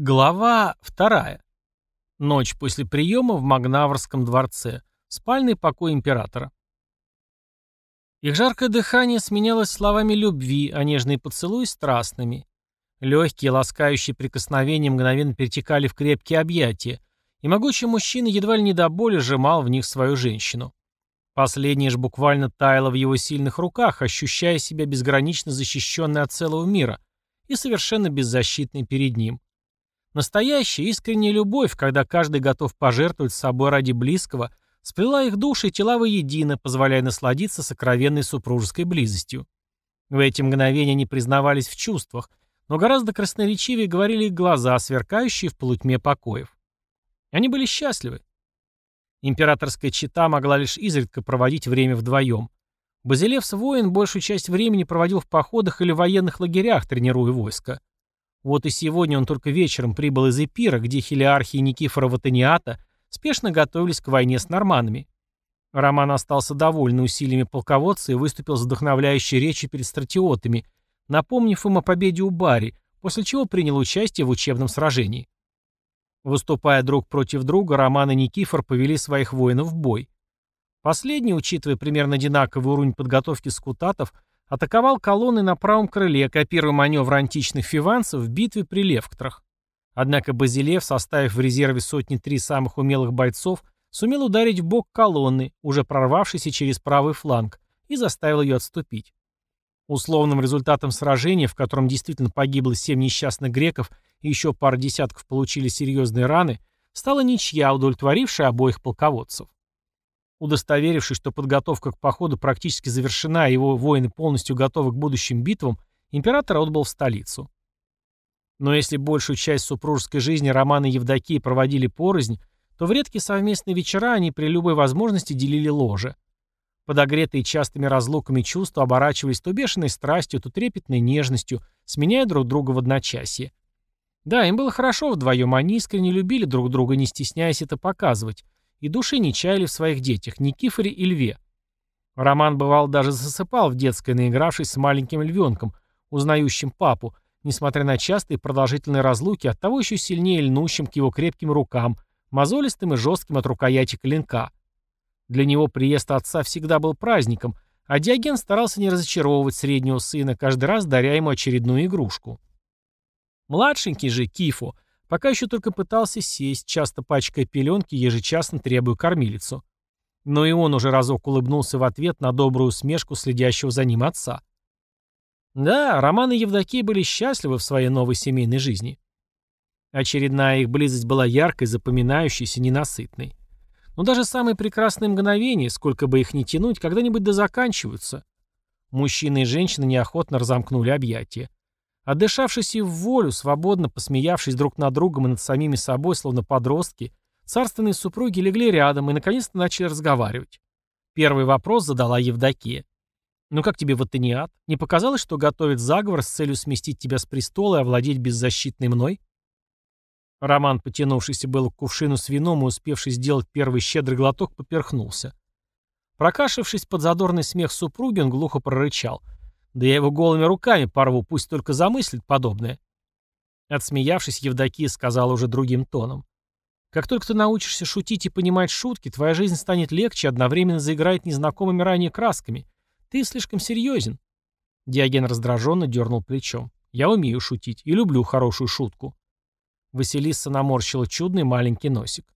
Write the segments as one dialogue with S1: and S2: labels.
S1: Глава вторая. Ночь после приема в Магнаврском дворце. Спальный покой императора. Их жаркое дыхание сменялось словами любви, а нежные поцелуи — страстными. Легкие, ласкающие прикосновения мгновенно перетекали в крепкие объятия, и могучий мужчина едва ли не до боли сжимал в них свою женщину. Последняя же буквально таяла в его сильных руках, ощущая себя безгранично защищенной от целого мира и совершенно беззащитной перед ним. Настоящая искренняя любовь, когда каждый готов пожертвовать собой ради близкого, сплела их души и тела воедино, позволяя насладиться сокровенной супружеской близостью. В эти мгновения они признавались в чувствах, но гораздо красноречивее говорили их глаза, сверкающие в полутьме покоев. Они были счастливы. Императорская чита могла лишь изредка проводить время вдвоем. Базилевс воин большую часть времени проводил в походах или военных лагерях, тренируя войско. Вот и сегодня он только вечером прибыл из Эпира, где хелиархи Никифора Ватаниата спешно готовились к войне с норманами. Роман остался доволен усилиями полководца и выступил с вдохновляющей речью перед стратиотами, напомнив им о победе у Бари, после чего принял участие в учебном сражении. Выступая друг против друга, Роман и Никифор повели своих воинов в бой. Последний, учитывая примерно одинаковый уровень подготовки скутатов, атаковал колонны на правом крыле, копируя маневр античных фиванцев в битве при Левктрах. Однако Базилев, составив в резерве сотни три самых умелых бойцов, сумел ударить в бок колонны, уже прорвавшейся через правый фланг, и заставил ее отступить. Условным результатом сражения, в котором действительно погибло семь несчастных греков и еще пара десятков получили серьезные раны, стала ничья, удовлетворившая обоих полководцев. Удостоверившись, что подготовка к походу практически завершена, а его воины полностью готовы к будущим битвам, император отбыл в столицу. Но если большую часть супружеской жизни Роман и Евдокия проводили порознь, то в редкие совместные вечера они при любой возможности делили ложе. Подогретые частыми разлуками чувства оборачивались то бешеной страстью, то трепетной нежностью, сменяя друг друга в одночасье. Да, им было хорошо вдвоем, они искренне любили друг друга, не стесняясь это показывать, и души не чаяли в своих детях, Никифоре и Льве. Роман бывал даже засыпал в детской, наигравшись с маленьким львенком, узнающим папу, несмотря на частые продолжительные разлуки, оттого еще сильнее льнущим к его крепким рукам, мозолистым и жестким от рукояти клинка. Для него приезд отца всегда был праздником, а Диоген старался не разочаровывать среднего сына, каждый раз даря ему очередную игрушку. Младшенький же, Кифу, Пока еще только пытался сесть, часто пачкая пеленки, ежечасно требуя кормилицу. Но и он уже разок улыбнулся в ответ на добрую усмешку следящего за ним отца. Да, Роман и Евдокия были счастливы в своей новой семейной жизни. Очередная их близость была яркой, запоминающейся, ненасытной. Но даже самые прекрасные мгновения, сколько бы их ни тянуть, когда-нибудь да заканчиваются. Мужчина и женщина неохотно разомкнули объятия. Отдышавшись и в волю, свободно посмеявшись друг над другом и над самими собой, словно подростки, царственные супруги легли рядом и наконец-то начали разговаривать. Первый вопрос задала Евдокия. «Ну как тебе Ватаниат? Не показалось, что готовит заговор с целью сместить тебя с престола и овладеть беззащитной мной?» Роман, потянувшийся было к кувшину с вином и успевший сделать первый щедрый глоток, поперхнулся. Прокашившись под задорный смех супруги, он глухо прорычал — да я его голыми руками порву, пусть только замыслит подобное. Отсмеявшись, Евдокия сказала уже другим тоном. Как только ты научишься шутить и понимать шутки, твоя жизнь станет легче, одновременно заиграет незнакомыми ранее красками. Ты слишком серьезен. Диоген раздраженно дернул плечом. Я умею шутить и люблю хорошую шутку. Василиса наморщила чудный маленький носик.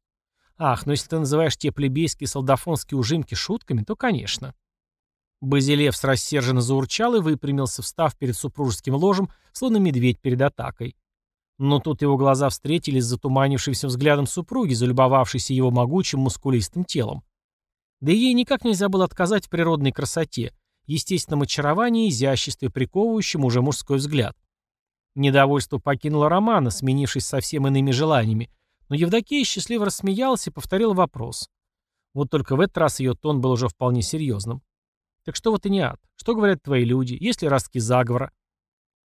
S1: Ах, ну если ты называешь те плебейские солдафонские ужимки шутками, то конечно. Базилевс рассерженно заурчал и выпрямился, встав перед супружеским ложем, словно медведь перед атакой. Но тут его глаза встретились с затуманившимся взглядом супруги, залюбовавшейся его могучим мускулистым телом. Да ей никак нельзя было отказать в природной красоте, естественном очаровании и изяществе, приковывающем уже мужской взгляд. Недовольство покинуло Романа, сменившись совсем иными желаниями, но Евдокия счастливо рассмеялась и повторила вопрос. Вот только в этот раз ее тон был уже вполне серьезным. Так что вот и не ад. Что говорят твои люди? Есть ли ростки заговора?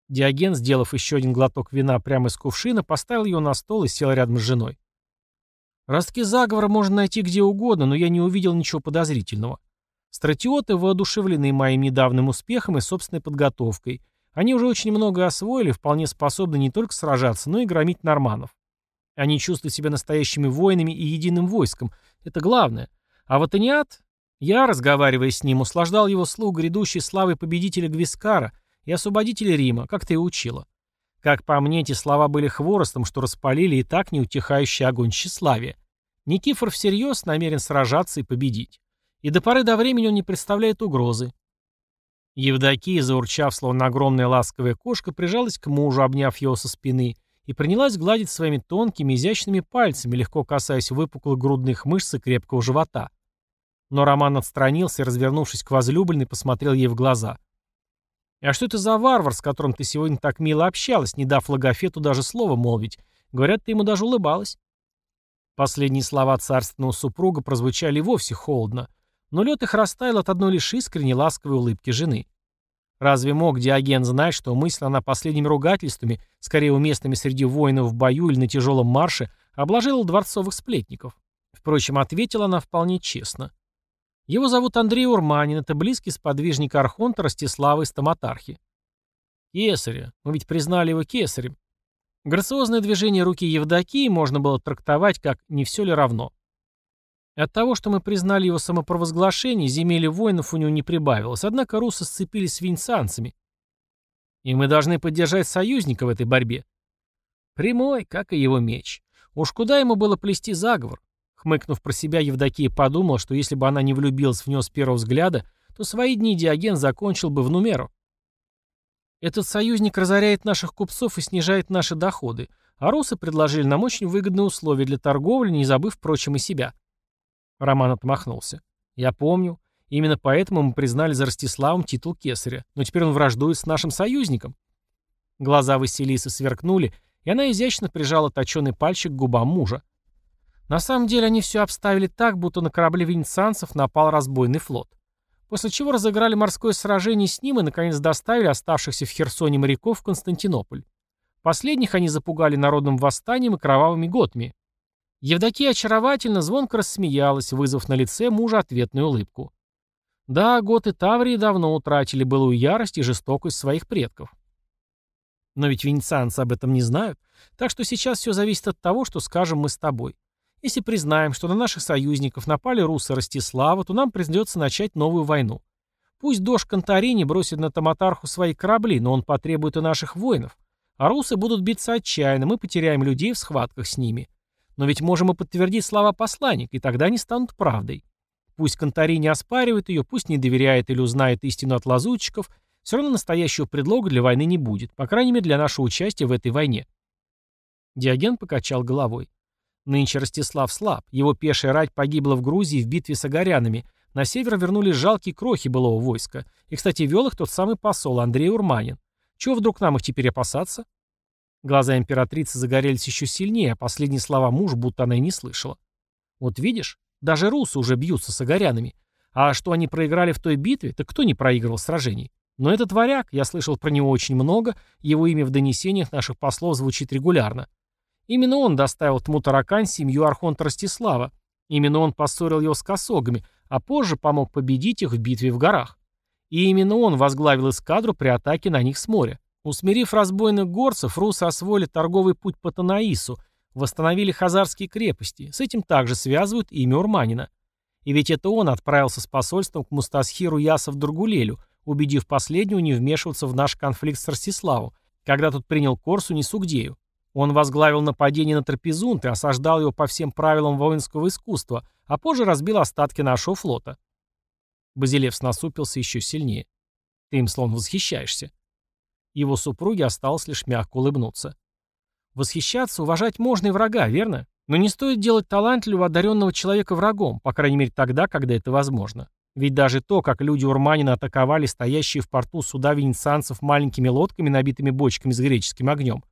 S1: Диоген, сделав еще один глоток вина прямо из кувшина, поставил его на стол и сел рядом с женой. Ростки заговора можно найти где угодно, но я не увидел ничего подозрительного. Стратиоты воодушевлены моим недавним успехом и собственной подготовкой. Они уже очень многое освоили, вполне способны не только сражаться, но и громить норманов. Они чувствуют себя настоящими воинами и единым войском. Это главное. А вот Аниат, я, разговаривая с ним, услаждал его слух грядущей славой победителя Гвискара и освободителя Рима, как ты и учила. Как по мне, эти слова были хворостом, что распалили и так неутихающий огонь тщеславия. Никифор всерьез намерен сражаться и победить. И до поры до времени он не представляет угрозы. Евдокия, заурчав, словно огромная ласковая кошка, прижалась к мужу, обняв его со спины, и принялась гладить своими тонкими, изящными пальцами, легко касаясь выпуклых грудных мышц и крепкого живота. Но Роман отстранился и, развернувшись к возлюбленной, посмотрел ей в глаза. «А что это за варвар, с которым ты сегодня так мило общалась, не дав Логофету даже слова молвить? Говорят, ты ему даже улыбалась». Последние слова царственного супруга прозвучали вовсе холодно, но лед их растаял от одной лишь искренней ласковой улыбки жены. Разве мог Диоген знать, что мысль она последними ругательствами, скорее уместными среди воинов в бою или на тяжелом марше, обложила дворцовых сплетников? Впрочем, ответила она вполне честно. Его зовут Андрей Урманин, это близкий сподвижник Архонта Ростислава из Томатархи. Кесаря. Мы ведь признали его кесарем. Грациозное движение руки Евдокии можно было трактовать как «не все ли равно». От того, что мы признали его самопровозглашение, земель воинов у него не прибавилось, однако русы сцепились с венецианцами. И мы должны поддержать союзника в этой борьбе. Прямой, как и его меч. Уж куда ему было плести заговор? Хмыкнув про себя, Евдокия подумала, что если бы она не влюбилась в него с первого взгляда, то свои дни Диоген закончил бы в Нумеру. Этот союзник разоряет наших купцов и снижает наши доходы, а русы предложили нам очень выгодные условия для торговли, не забыв, впрочем, и себя. Роман отмахнулся. «Я помню. Именно поэтому мы признали за Ростиславом титул кесаря. Но теперь он враждует с нашим союзником». Глаза Василисы сверкнули, и она изящно прижала точеный пальчик к губам мужа. На самом деле они все обставили так, будто на корабле венецианцев напал разбойный флот. После чего разыграли морское сражение с ним и, наконец, доставили оставшихся в Херсоне моряков в Константинополь. Последних они запугали народным восстанием и кровавыми готами. Евдокия очаровательно звонко рассмеялась, вызвав на лице мужа ответную улыбку. Да, готы Таврии давно утратили былую ярость и жестокость своих предков. Но ведь венецианцы об этом не знают, так что сейчас все зависит от того, что скажем мы с тобой. Если признаем, что на наших союзников напали русы Ростислава, то нам придется начать новую войну. Пусть дождь Конторини бросит на Томатарху свои корабли, но он потребует и наших воинов. А русы будут биться отчаянно, мы потеряем людей в схватках с ними. Но ведь можем и подтвердить слова посланника, и тогда они станут правдой. Пусть Контари не оспаривает ее, пусть не доверяет или узнает истину от лазутчиков, все равно настоящего предлога для войны не будет, по крайней мере для нашего участия в этой войне. Диоген покачал головой. Нынче Ростислав слаб, его пешая рать погибла в Грузии в битве с агарянами, на север вернулись жалкие крохи былого войска. И, кстати, вел их тот самый посол Андрей Урманин. Чего вдруг нам их теперь опасаться? Глаза императрицы загорелись еще сильнее, а последние слова муж будто она и не слышала. Вот видишь, даже русы уже бьются с огорянами. А что они проиграли в той битве, так кто не проигрывал сражений? Но этот варяг, я слышал про него очень много, его имя в донесениях наших послов звучит регулярно. Именно он доставил Тмутаракань семью Архонта Ростислава. Именно он поссорил его с косогами, а позже помог победить их в битве в горах. И именно он возглавил эскадру при атаке на них с моря. Усмирив разбойных горцев, русы освоили торговый путь по Танаису, восстановили хазарские крепости. С этим также связывают имя Урманина. И ведь это он отправился с посольством к Мустасхиру Ясов Дургулелю, убедив последнего не вмешиваться в наш конфликт с Ростиславом, когда тот принял Корсу Несугдею. Он возглавил нападение на Трапезунт и осаждал его по всем правилам воинского искусства, а позже разбил остатки нашего флота. Базилевс насупился еще сильнее. Ты им словно восхищаешься. Его супруге осталось лишь мягко улыбнуться. Восхищаться, уважать можно и врага, верно? Но не стоит делать талантливого, одаренного человека врагом, по крайней мере тогда, когда это возможно. Ведь даже то, как люди Урманина атаковали стоящие в порту суда венецианцев маленькими лодками, набитыми бочками с греческим огнем.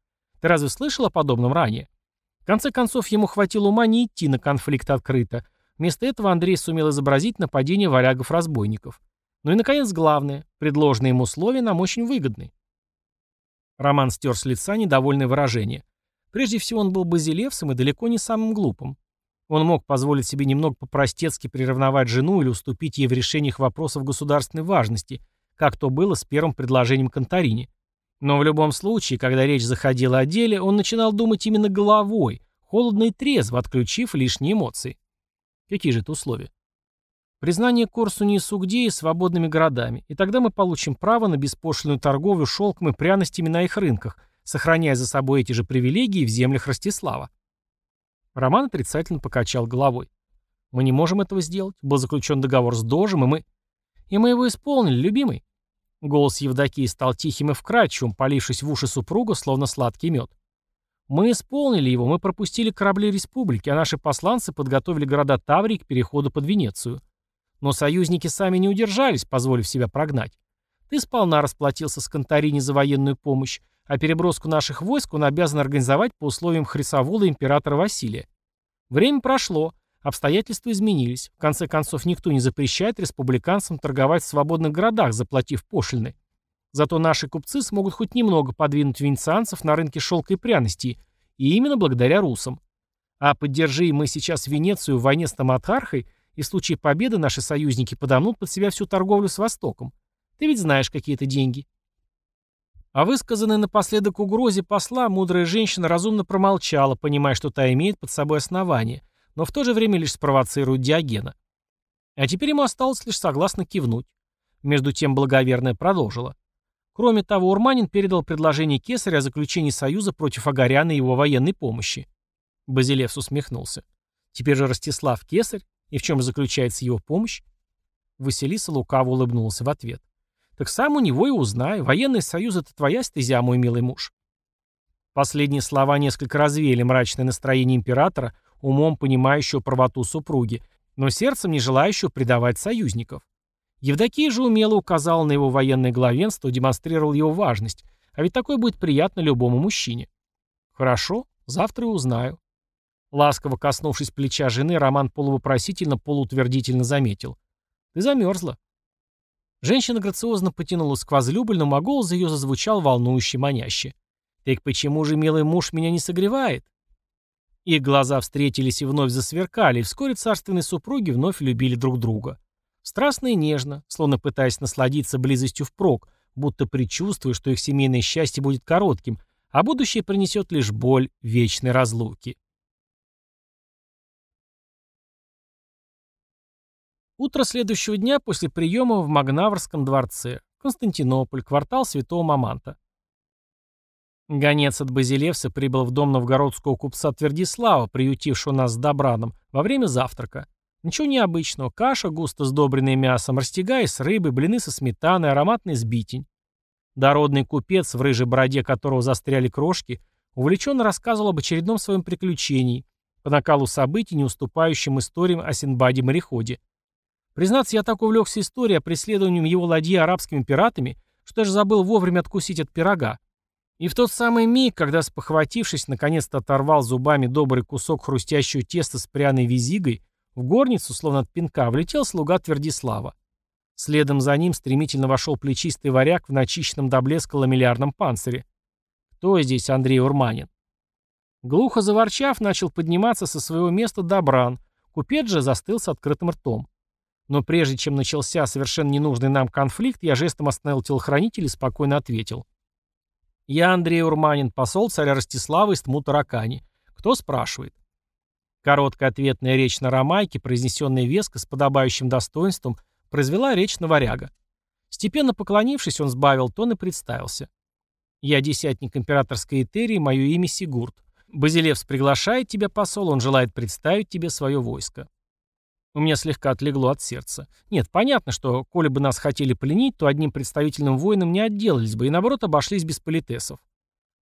S1: Ты разве слышал о подобном ранее? В конце концов, ему хватило ума не идти на конфликт открыто. Вместо этого Андрей сумел изобразить нападение варягов-разбойников. Ну и, наконец, главное. Предложенные ему условия нам очень выгодны. Роман стер с лица недовольное выражение. Прежде всего, он был базилевсом и далеко не самым глупым. Он мог позволить себе немного по-простецки приревновать жену или уступить ей в решениях вопросов государственной важности, как то было с первым предложением Конторини. Но в любом случае, когда речь заходила о деле, он начинал думать именно головой, холодно и трезво, отключив лишние эмоции. Какие же это условия? Признание Корсуни и Сугдеи свободными городами, и тогда мы получим право на беспошлинную торговлю шелком и пряностями на их рынках, сохраняя за собой эти же привилегии в землях Ростислава. Роман отрицательно покачал головой. Мы не можем этого сделать. Был заключен договор с Дожем, и мы... И мы его исполнили, любимый. Голос Евдокии стал тихим и вкрадчивым, полившись в уши супруга, словно сладкий мед. Мы исполнили его, мы пропустили корабли республики, а наши посланцы подготовили города Таврии к переходу под Венецию. Но союзники сами не удержались, позволив себя прогнать. Ты сполна расплатился с Конторини за военную помощь, а переброску наших войск он обязан организовать по условиям Хрисовола императора Василия. Время прошло, обстоятельства изменились. В конце концов, никто не запрещает республиканцам торговать в свободных городах, заплатив пошлины. Зато наши купцы смогут хоть немного подвинуть венецианцев на рынке шелка и пряностей, и именно благодаря русам. А поддержи мы сейчас Венецию в войне с Таматархой, и в случае победы наши союзники подомнут под себя всю торговлю с Востоком. Ты ведь знаешь, какие это деньги. А высказанной напоследок угрозе посла мудрая женщина разумно промолчала, понимая, что та имеет под собой основание, но в то же время лишь спровоцирует Диогена. А теперь ему осталось лишь согласно кивнуть. Между тем благоверная продолжила. Кроме того, Урманин передал предложение Кесаря о заключении союза против Агаряна и его военной помощи. Базилевс усмехнулся. Теперь же Ростислав Кесарь, и в чем заключается его помощь? Василиса лукаво улыбнулся в ответ. Так сам у него и узнай. Военный союз — это твоя стезя, мой милый муж. Последние слова несколько развеяли мрачное настроение императора, умом понимающего правоту супруги, но сердцем не желающего предавать союзников. Евдокия же умело указала на его военное главенство, демонстрировал его важность, а ведь такое будет приятно любому мужчине. Хорошо, завтра и узнаю. Ласково коснувшись плеча жены, Роман полувопросительно, полуутвердительно заметил. «Ты замерзла». Женщина грациозно потянулась к возлюбленному, а голос ее зазвучал волнующе маняще. «Так почему же, милый муж, меня не согревает?» Их глаза встретились и вновь засверкали, и вскоре царственные супруги вновь любили друг друга. Страстно и нежно, словно пытаясь насладиться близостью впрок, будто предчувствуя, что их семейное счастье будет коротким, а будущее принесет лишь боль вечной разлуки. Утро следующего дня после приема в Магнаврском дворце. Константинополь, квартал Святого Маманта. Гонец от Базилевса прибыл в дом новгородского купца Твердислава, приютившего нас с Добраном, во время завтрака. Ничего необычного. Каша, густо сдобренная мясом, растягай с рыбой, блины со сметаной, ароматный сбитень. Дородный купец, в рыжей бороде которого застряли крошки, увлеченно рассказывал об очередном своем приключении, по накалу событий, не уступающим историям о Синбаде-мореходе. Признаться, я так увлекся историей о преследовании его ладьи арабскими пиратами, что даже забыл вовремя откусить от пирога. И в тот самый миг, когда, спохватившись, наконец-то оторвал зубами добрый кусок хрустящего теста с пряной визигой, в горницу, словно от пинка, влетел слуга Твердислава. Следом за ним стремительно вошел плечистый варяг в начищенном до блеска ламеллярном панцире. Кто здесь Андрей Урманин? Глухо заворчав, начал подниматься со своего места Добран. Купец же застыл с открытым ртом. Но прежде чем начался совершенно ненужный нам конфликт, я жестом остановил телохранителя и спокойно ответил. «Я Андрей Урманин, посол царя Ростислава из Тмутаракани. Кто спрашивает?» Короткая ответная речь на ромайке, произнесенная веско с подобающим достоинством, произвела речь на варяга. Степенно поклонившись, он сбавил тон и представился. «Я десятник императорской Этерии, мое имя Сигурд. Базилевс приглашает тебя, посол, он желает представить тебе свое войско». У меня слегка отлегло от сердца. Нет, понятно, что, коли бы нас хотели пленить, то одним представительным воином не отделались бы и, наоборот, обошлись без политесов.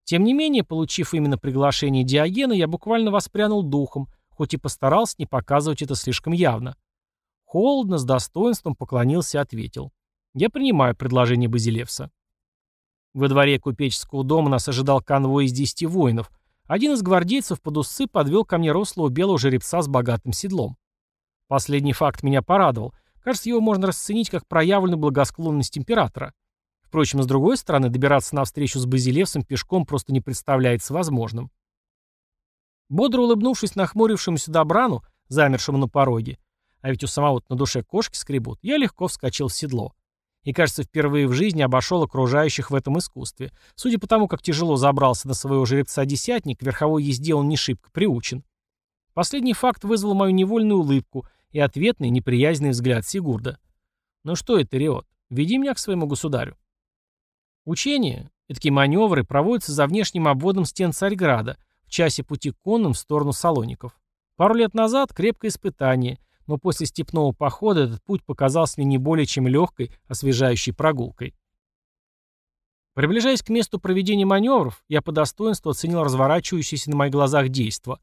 S1: Тем не менее, получив именно приглашение Диогена, я буквально воспрянул духом, хоть и постарался не показывать это слишком явно. Холодно, с достоинством поклонился и ответил. «Я принимаю предложение Базилевса». Во дворе купеческого дома нас ожидал конвой из десяти воинов. Один из гвардейцев под усы подвел ко мне рослого белого жеребца с богатым седлом. Последний факт меня порадовал. Кажется, его можно расценить как проявленную благосклонность императора. Впрочем, с другой стороны, добираться на встречу с Базилевсом пешком просто не представляется возможным. Бодро улыбнувшись нахмурившемуся Добрану, замершему на пороге, а ведь у самого на душе кошки скребут, я легко вскочил в седло. И, кажется, впервые в жизни обошел окружающих в этом искусстве. Судя по тому, как тяжело забрался на своего жеребца-десятник, верховой езде он не шибко приучен. Последний факт вызвал мою невольную улыбку и ответный неприязненный взгляд Сигурда. «Ну что это, Риот, веди меня к своему государю». Учения, такие маневры, проводятся за внешним обводом стен Царьграда, в часе пути конным в сторону Салоников. Пару лет назад крепкое испытание, но после степного похода этот путь показался мне не более чем легкой, освежающей прогулкой. Приближаясь к месту проведения маневров, я по достоинству оценил разворачивающееся на моих глазах действо.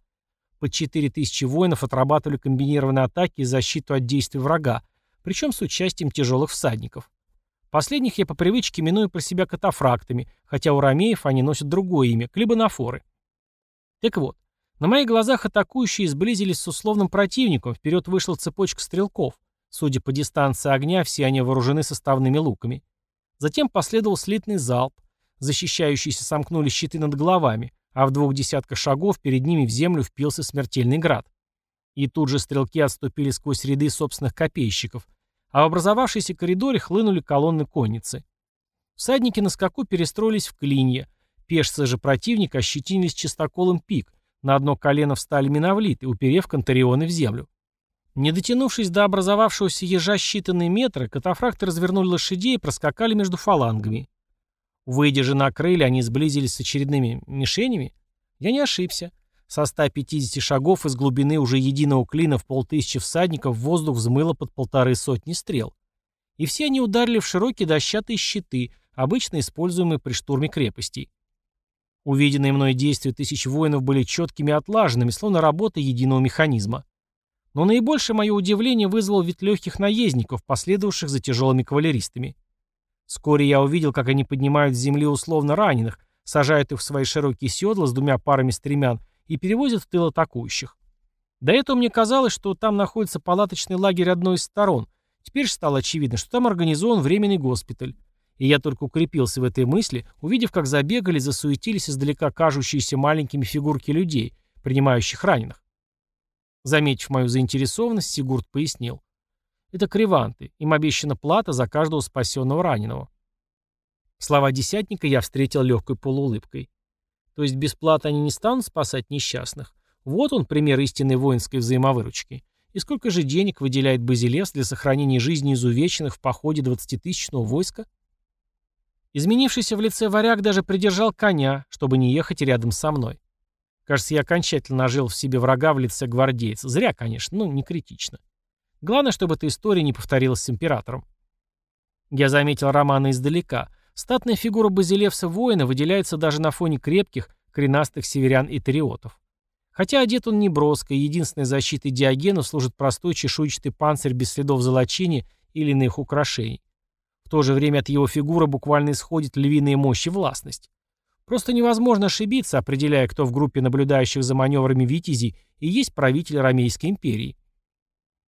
S1: Под 4000 воинов отрабатывали комбинированные атаки и защиту от действий врага, причем с участием тяжелых всадников. Последних я по привычке миную про себя катафрактами, хотя у ромеев они носят другое имя – клибанофоры. Так вот, на моих глазах атакующие сблизились с условным противником, вперед вышла цепочка стрелков. Судя по дистанции огня, все они вооружены составными луками. Затем последовал слитный залп. Защищающиеся сомкнули щиты над головами, а в двух десятках шагов перед ними в землю впился смертельный град. И тут же стрелки отступили сквозь ряды собственных копейщиков, а в образовавшейся коридоре хлынули колонны конницы. Всадники на скаку перестроились в клинья, пешцы же противника ощетинились чистоколом пик, на одно колено встали миновлиты, уперев контарионы в землю. Не дотянувшись до образовавшегося ежа считанные метры, катафракты развернули лошадей и проскакали между фалангами. Выйдя же на крылья, они сблизились с очередными мишенями. Я не ошибся. Со 150 шагов из глубины уже единого клина в полтысячи всадников воздух взмыло под полторы сотни стрел. И все они ударили в широкие дощатые щиты, обычно используемые при штурме крепостей. Увиденные мной действия тысяч воинов были четкими и отлаженными, словно работа единого механизма. Но наибольшее мое удивление вызвал вид легких наездников, последовавших за тяжелыми кавалеристами. Вскоре я увидел, как они поднимают с земли условно раненых, сажают их в свои широкие седла с двумя парами стремян и перевозят в тыл атакующих. До этого мне казалось, что там находится палаточный лагерь одной из сторон. Теперь стало очевидно, что там организован временный госпиталь. И я только укрепился в этой мысли, увидев, как забегали, засуетились издалека кажущиеся маленькими фигурки людей, принимающих раненых. Заметив мою заинтересованность, Сигурд пояснил. Это криванты, им обещана плата за каждого спасенного раненого. Слова десятника я встретил легкой полуулыбкой. То есть без платы они не станут спасать несчастных? Вот он пример истинной воинской взаимовыручки. И сколько же денег выделяет Базилевс для сохранения жизни изувеченных в походе двадцатитысячного войска? Изменившийся в лице варяг даже придержал коня, чтобы не ехать рядом со мной. Кажется, я окончательно нажил в себе врага в лице гвардейца. Зря, конечно, но не критично. Главное, чтобы эта история не повторилась с императором. Я заметил Романа издалека. Статная фигура базилевса воина выделяется даже на фоне крепких, коренастых северян и териотов. Хотя одет он не броско, единственной защитой Диогена служит простой чешуйчатый панцирь без следов золочения или иных украшений. В то же время от его фигуры буквально исходит львиная мощь и властность. Просто невозможно ошибиться, определяя, кто в группе наблюдающих за маневрами витязей и есть правитель Ромейской империи.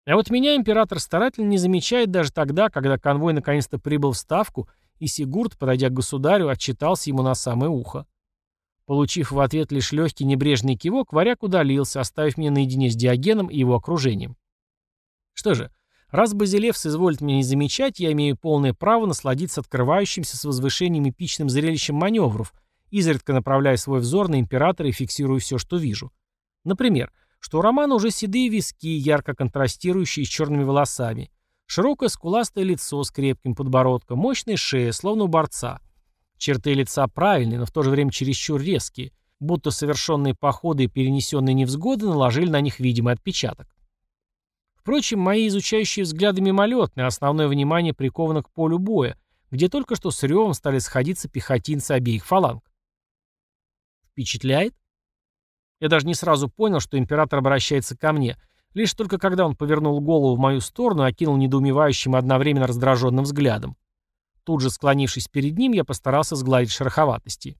S1: А вот меня император старательно не замечает даже тогда, когда конвой наконец-то прибыл в Ставку, и Сигурд, подойдя к государю, отчитался ему на самое ухо. Получив в ответ лишь легкий небрежный кивок, варяг удалился, оставив меня наедине с Диогеном и его окружением. Что же, Раз Базилевс изволит меня не замечать, я имею полное право насладиться открывающимся с возвышением эпичным зрелищем маневров, изредка направляя свой взор на императора и фиксируя все, что вижу. Например, что у Романа уже седые виски, ярко контрастирующие с черными волосами, широкое скуластое лицо с крепким подбородком, мощная шея, словно у борца. Черты лица правильные, но в то же время чересчур резкие, будто совершенные походы и перенесенные невзгоды наложили на них видимый отпечаток. Впрочем, мои изучающие взгляды мимолетные, основное внимание приковано к полю боя, где только что с ревом стали сходиться пехотинцы обеих фаланг. Впечатляет? Я даже не сразу понял, что император обращается ко мне, лишь только когда он повернул голову в мою сторону и окинул недоумевающим и одновременно раздраженным взглядом. Тут же, склонившись перед ним, я постарался сгладить шероховатости.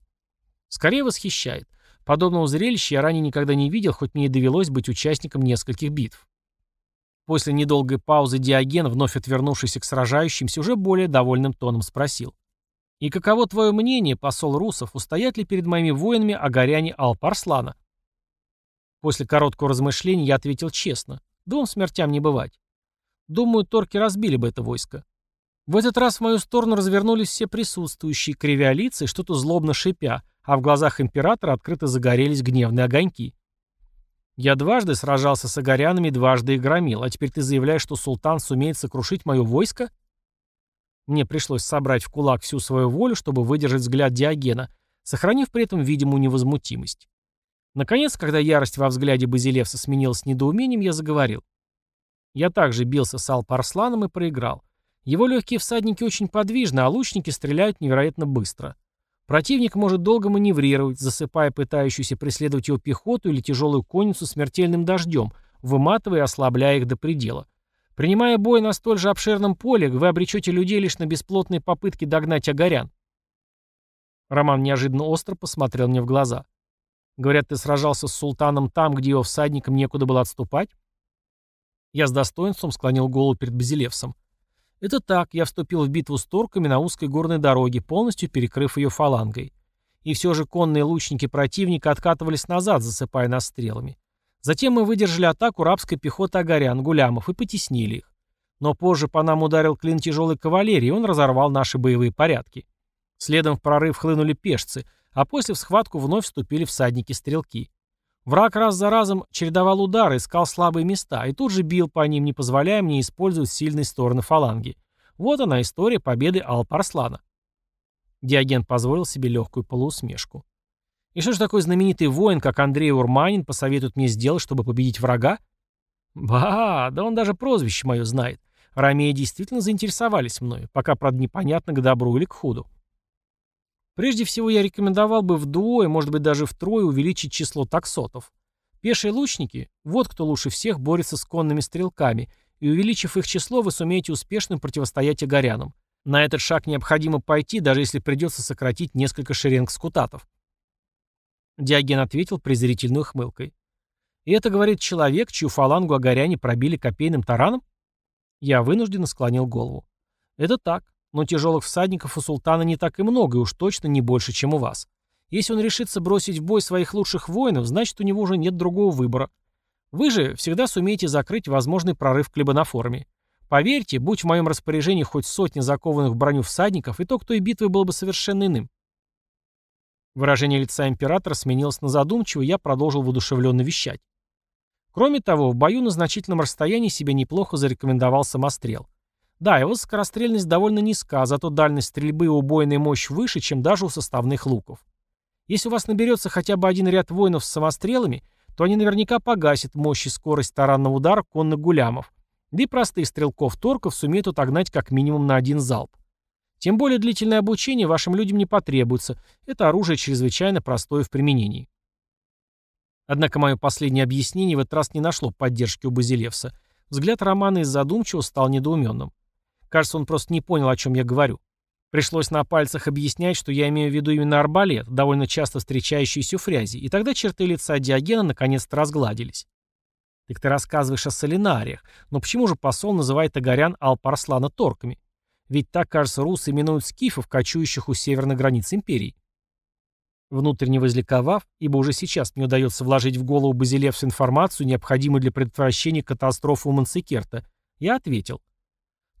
S1: Скорее восхищает. Подобного зрелища я ранее никогда не видел, хоть мне и довелось быть участником нескольких битв. После недолгой паузы Диоген, вновь отвернувшийся к сражающимся, уже более довольным тоном спросил. «И каково твое мнение, посол русов, устоят ли перед моими воинами огоряне Алпарслана?» После короткого размышления я ответил честно. Двум смертям не бывать. Думаю, торки разбили бы это войско. В этот раз в мою сторону развернулись все присутствующие, кривя лица и что-то злобно шипя, а в глазах императора открыто загорелись гневные огоньки. Я дважды сражался с агарянами, дважды их громил, а теперь ты заявляешь, что султан сумеет сокрушить мое войско? Мне пришлось собрать в кулак всю свою волю, чтобы выдержать взгляд Диогена, сохранив при этом видимую невозмутимость. Наконец, когда ярость во взгляде Базилевса сменилась недоумением, я заговорил. Я также бился с Алпарсланом и проиграл. Его легкие всадники очень подвижны, а лучники стреляют невероятно быстро. Противник может долго маневрировать, засыпая пытающуюся преследовать его пехоту или тяжелую конницу смертельным дождем, выматывая и ослабляя их до предела. Принимая бой на столь же обширном поле, вы обречете людей лишь на бесплотные попытки догнать агарян. Роман неожиданно остро посмотрел мне в глаза. Говорят, ты сражался с султаном там, где его всадникам некуда было отступать? Я с достоинством склонил голову перед Базилевсом. Это так, я вступил в битву с турками на узкой горной дороге, полностью перекрыв ее фалангой. И все же конные лучники противника откатывались назад, засыпая нас стрелами. Затем мы выдержали атаку рабской пехоты агарян, гулямов, и потеснили их. Но позже по нам ударил клин тяжелой кавалерии, и он разорвал наши боевые порядки. Следом в прорыв хлынули пешцы, а после в схватку вновь вступили всадники-стрелки. Враг раз за разом чередовал удары, искал слабые места и тут же бил по ним, не позволяя мне использовать сильные стороны фаланги. Вот она история победы Алпарслана. Диоген позволил себе легкую полуусмешку. И что же такой знаменитый воин, как Андрей Урманин, посоветует мне сделать, чтобы победить врага? Ба, да он даже прозвище мое знает. Ромеи действительно заинтересовались мною, пока, правда, непонятно, к добру или к худу. Прежде всего я рекомендовал бы вдвое, может быть даже втрое увеличить число таксотов. Пешие лучники – вот кто лучше всех борется с конными стрелками, и увеличив их число, вы сумеете успешно противостоять огорянам. На этот шаг необходимо пойти, даже если придется сократить несколько шеренг скутатов. Диоген ответил презрительной ухмылкой. «И это, говорит, человек, чью фалангу огоряне пробили копейным тараном?» Я вынужденно склонил голову. «Это так. Но тяжелых всадников у султана не так и много, и уж точно не больше, чем у вас. Если он решится бросить в бой своих лучших воинов, значит, у него уже нет другого выбора. Вы же всегда сумеете закрыть возможный прорыв к либоноформе. Поверьте, будь в моем распоряжении хоть сотни закованных в броню всадников, итог той битвы был бы совершенно иным. Выражение лица императора сменилось на задумчиво, и я продолжил воодушевленно вещать. Кроме того, в бою на значительном расстоянии себя неплохо зарекомендовал самострел. Да, его скорострельность довольно низка, зато дальность стрельбы и убойная мощь выше, чем даже у составных луков. Если у вас наберется хотя бы один ряд воинов с самострелами, то они наверняка погасят мощь и скорость таранного удара конных гулямов, да и простых стрелков-торков сумеют отогнать как минимум на один залп. Тем более длительное обучение вашим людям не потребуется, это оружие чрезвычайно простое в применении. Однако мое последнее объяснение в этот раз не нашло поддержки у Базилевса. Взгляд Романа из задумчивого стал недоуменным. Кажется, он просто не понял, о чем я говорю. Пришлось на пальцах объяснять, что я имею в виду именно арбалет, довольно часто встречающийся в фрязи, и тогда черты лица Диогена наконец-то разгладились. Так ты рассказываешь о солинариях, но почему же посол называет агарян Алпарслана торками? Ведь так, кажется, русы именуют скифов, кочующих у северной границы империи. Внутренне возликовав, ибо уже сейчас мне удается вложить в голову Базилевсу информацию, необходимую для предотвращения катастрофы у Мансикерта, я ответил.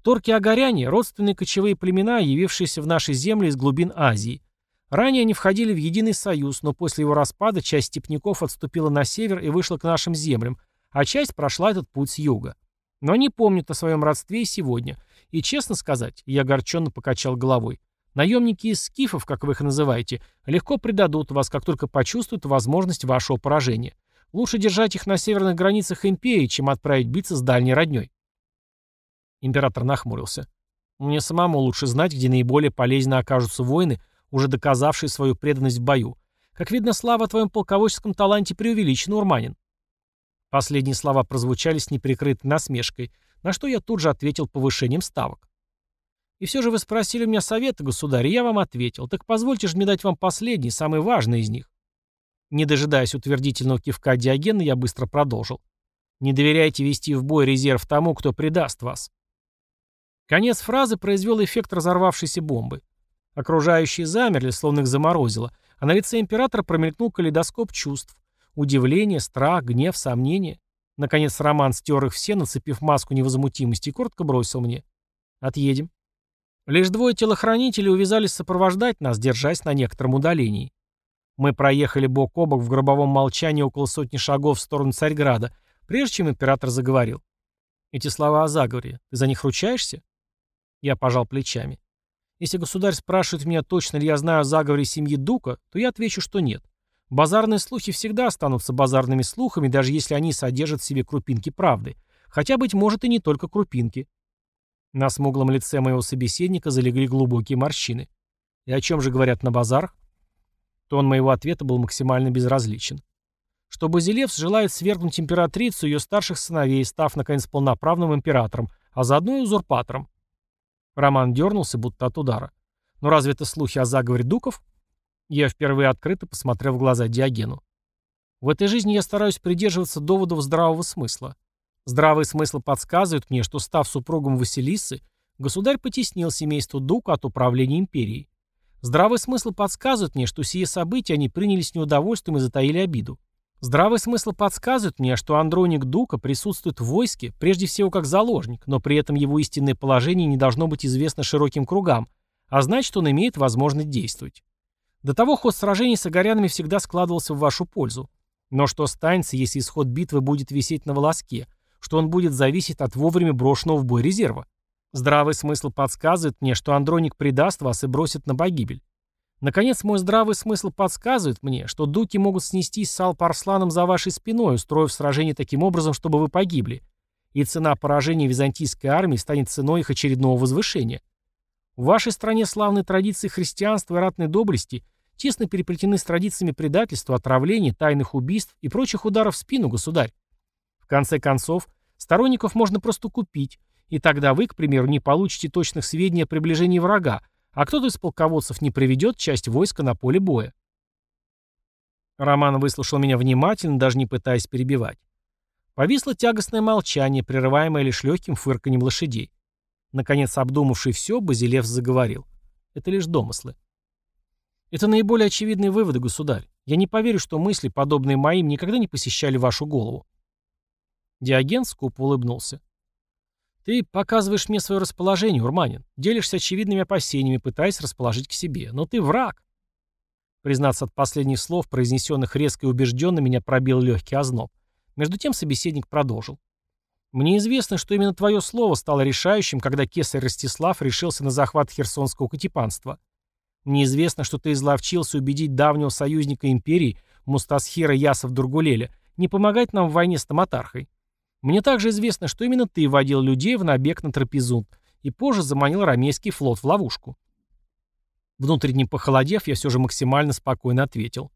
S1: Торки-агаряне – родственные кочевые племена, явившиеся в наши земли из глубин Азии. Ранее они входили в единый союз, но после его распада часть степняков отступила на север и вышла к нашим землям, а часть прошла этот путь с юга. Но они помнят о своем родстве и сегодня. И, честно сказать, я огорченно покачал головой, наемники из скифов, как вы их называете, легко предадут вас, как только почувствуют возможность вашего поражения. Лучше держать их на северных границах империи, чем отправить биться с дальней родней. Император нахмурился. Мне самому лучше знать, где наиболее полезно окажутся воины, уже доказавшие свою преданность в бою. Как видно, слава о твоем полководческом таланте преувеличена, Урманин. Последние слова прозвучали с неприкрытой насмешкой, на что я тут же ответил повышением ставок. И все же вы спросили у меня совета, государь, и я вам ответил. Так позвольте же мне дать вам последний, самый важный из них. Не дожидаясь утвердительного кивка Диогена, я быстро продолжил. Не доверяйте вести в бой резерв тому, кто предаст вас. Конец фразы произвел эффект разорвавшейся бомбы. Окружающие замерли, словно их заморозило, а на лице императора промелькнул калейдоскоп чувств. Удивление, страх, гнев, сомнение. Наконец Роман стер их все, нацепив маску невозмутимости, и коротко бросил мне. «Отъедем». Лишь двое телохранителей увязались сопровождать нас, держась на некотором удалении. Мы проехали бок о бок в гробовом молчании около сотни шагов в сторону Царьграда, прежде чем император заговорил. Эти слова о заговоре. Ты за них ручаешься? Я пожал плечами. Если государь спрашивает меня, точно ли я знаю о заговоре семьи Дука, то я отвечу, что нет. Базарные слухи всегда останутся базарными слухами, даже если они содержат в себе крупинки правды. Хотя, быть может, и не только крупинки. На смуглом лице моего собеседника залегли глубокие морщины. И о чем же говорят на базарах? Тон моего ответа был максимально безразличен. Что Базилевс желает свергнуть императрицу и ее старших сыновей, став, наконец, полноправным императором, а заодно и узурпатором. Роман дернулся, будто от удара. Но разве это слухи о заговоре дуков? Я впервые открыто посмотрел в глаза Диогену. В этой жизни я стараюсь придерживаться доводов здравого смысла. Здравый смысл подсказывает мне, что, став супругом Василисы, государь потеснил семейство Дука от управления империей. Здравый смысл подсказывает мне, что сие события они приняли с неудовольствием и затаили обиду. Здравый смысл подсказывает мне, что Андроник Дука присутствует в войске, прежде всего как заложник, но при этом его истинное положение не должно быть известно широким кругам, а значит, он имеет возможность действовать. До того ход сражений с агарянами всегда складывался в вашу пользу. Но что станется, если исход битвы будет висеть на волоске, что он будет зависеть от вовремя брошенного в бой резерва? Здравый смысл подсказывает мне, что Андроник предаст вас и бросит на погибель. Наконец, мой здравый смысл подсказывает мне, что дуки могут снестись с Алпарсланом за вашей спиной, устроив сражение таким образом, чтобы вы погибли. И цена поражения византийской армии станет ценой их очередного возвышения. В вашей стране славные традиции христианства и ратной доблести тесно переплетены с традициями предательства, отравлений, тайных убийств и прочих ударов в спину, государь. В конце концов, сторонников можно просто купить, и тогда вы, к примеру, не получите точных сведений о приближении врага, а кто-то из полководцев не приведет часть войска на поле боя. Роман выслушал меня внимательно, даже не пытаясь перебивать. Повисло тягостное молчание, прерываемое лишь легким фырканьем лошадей. Наконец, обдумавший все, Базилевс заговорил. Это лишь домыслы. Это наиболее очевидные выводы, государь. Я не поверю, что мысли, подобные моим, никогда не посещали вашу голову. Диоген скупо улыбнулся. Ты показываешь мне свое расположение, Урманин. Делишься очевидными опасениями, пытаясь расположить к себе. Но ты враг. Признаться от последних слов, произнесенных резко и убежденно, меня пробил легкий озноб. Между тем собеседник продолжил. Мне известно, что именно твое слово стало решающим, когда кесарь Ростислав решился на захват херсонского катипанства. Мне известно, что ты изловчился убедить давнего союзника империи Мустасхира Ясов Дургулеля не помогать нам в войне с Таматархой. Мне также известно, что именно ты водил людей в набег на Трапезунд и позже заманил рамейский флот в ловушку. Внутренне похолодев, я все же максимально спокойно ответил.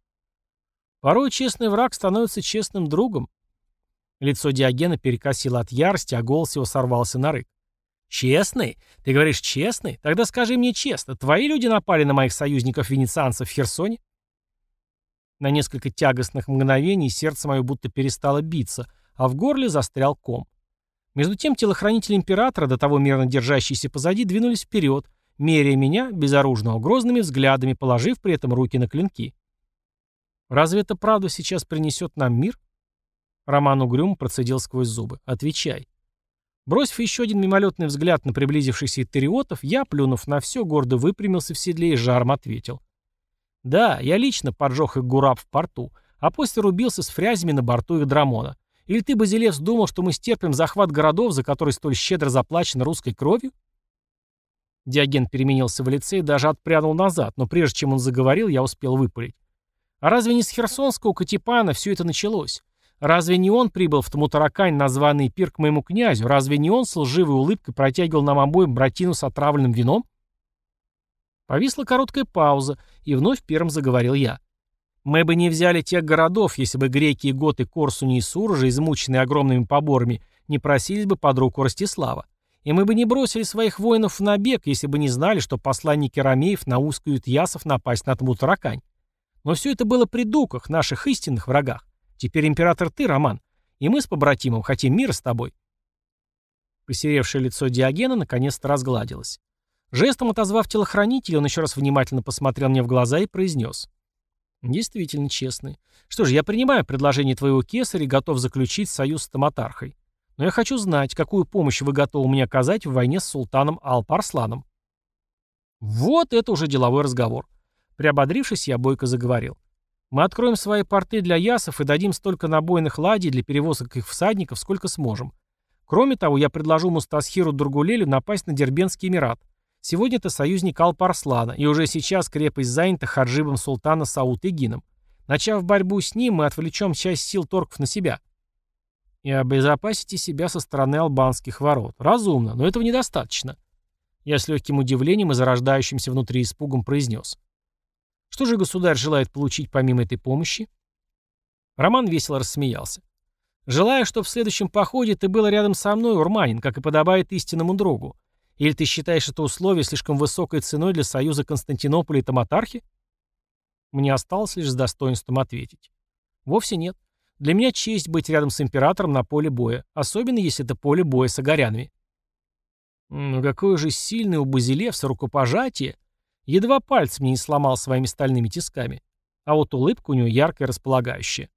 S1: Порой честный враг становится честным другом. Лицо Диогена перекосило от ярости, а голос его сорвался на рык. «Честный? Ты говоришь честный? Тогда скажи мне честно, твои люди напали на моих союзников-венецианцев в Херсоне?» На несколько тягостных мгновений сердце мое будто перестало биться, а в горле застрял ком. Между тем телохранители императора, до того мирно держащиеся позади, двинулись вперед, меряя меня, безоружного, грозными взглядами, положив при этом руки на клинки. «Разве это правда сейчас принесет нам мир?» Роман угрюм процедил сквозь зубы. «Отвечай». Бросив еще один мимолетный взгляд на приблизившихся итериотов, я, плюнув на все, гордо выпрямился в седле и жаром ответил. «Да, я лично поджег их гураб в порту, а после рубился с фрязями на борту их драмона. Или ты, Базилевс, думал, что мы стерпим захват городов, за который столь щедро заплачено русской кровью?» Диоген переменился в лице и даже отпрянул назад, но прежде чем он заговорил, я успел выпалить. «А разве не с Херсонского Катипана все это началось? Разве не он прибыл в Тмутаракань на званый пир к моему князю? Разве не он с лживой улыбкой протягивал нам обоим братину с отравленным вином? Повисла короткая пауза, и вновь первым заговорил я. Мы бы не взяли тех городов, если бы греки и готы Корсуни и Суржи, измученные огромными поборами, не просились бы под руку Ростислава. И мы бы не бросили своих воинов в набег, если бы не знали, что посланники Ромеев наускают ясов напасть на Тмутаракань. Но все это было при дуках, наших истинных врагах. Теперь император ты, Роман, и мы с побратимом хотим мира с тобой». Посеревшее лицо Диогена наконец-то разгладилось. Жестом отозвав телохранителя, он еще раз внимательно посмотрел мне в глаза и произнес. «Действительно честный. Что ж, я принимаю предложение твоего кесаря и готов заключить союз с Таматархой. Но я хочу знать, какую помощь вы готовы мне оказать в войне с султаном Алп-Арсланом». Вот это уже деловой разговор. Приободрившись, я бойко заговорил. Мы откроем свои порты для ясов и дадим столько набойных ладей для перевозок их всадников, сколько сможем. Кроме того, я предложу Мустасхиру Дургулелю напасть на Дербенский Эмират. Сегодня это союзник Алп-Арслана, и уже сейчас крепость занята хаджибом султана Сауд-Игином. Начав борьбу с ним, мы отвлечем часть сил торков на себя. И обезопасите себя со стороны албанских ворот. Разумно, но этого недостаточно. Я с легким удивлением и зарождающимся внутри испугом произнес. Что же государь желает получить помимо этой помощи? Роман весело рассмеялся. Желаю, чтобы в следующем походе ты был рядом со мной, Урманин, как и подобает истинному другу. Или ты считаешь это условие слишком высокой ценой для союза Константинополя и Таматархи? Мне осталось лишь с достоинством ответить. Вовсе нет. Для меня честь быть рядом с императором на поле боя, особенно если это поле боя с агарянами. Но какое же сильное у Базилевса рукопожатие! Едва пальцы мне не сломал своими стальными тисками. А вот улыбка у него яркая и располагающая.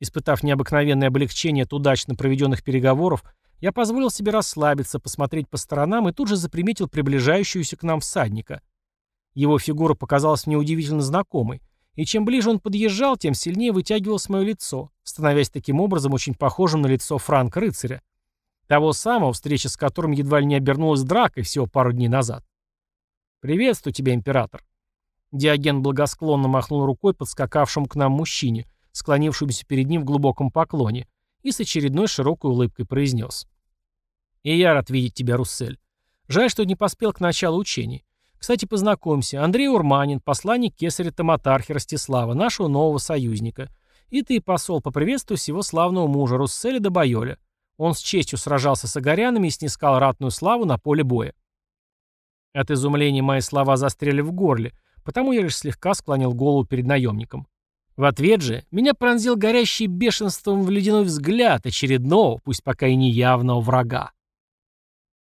S1: Испытав необыкновенное облегчение от удачно проведенных переговоров, я позволил себе расслабиться, посмотреть по сторонам и тут же заприметил приближающуюся к нам всадника. Его фигура показалась мне удивительно знакомой, и чем ближе он подъезжал, тем сильнее вытягивалось мое лицо, становясь таким образом очень похожим на лицо Франка-рыцаря. Того самого, встреча с которым едва ли не обернулась дракой всего пару дней назад. «Приветствую тебя, император!» Диоген благосклонно махнул рукой подскакавшему к нам мужчине, склонившемуся перед ним в глубоком поклоне, и с очередной широкой улыбкой произнес. «И я рад видеть тебя, Руссель. Жаль, что не поспел к началу учений. Кстати, познакомься, Андрей Урманин, посланник кесаря Таматархи Ростислава, нашего нового союзника. И ты, посол, поприветствуй всего славного мужа Русселя до Байоля. Он с честью сражался с агарянами и снискал ратную славу на поле боя. От изумления мои слова застряли в горле, потому я лишь слегка склонил голову перед наемником. В ответ же меня пронзил горящий бешенством в ледяной взгляд очередного, пусть пока и неявного врага.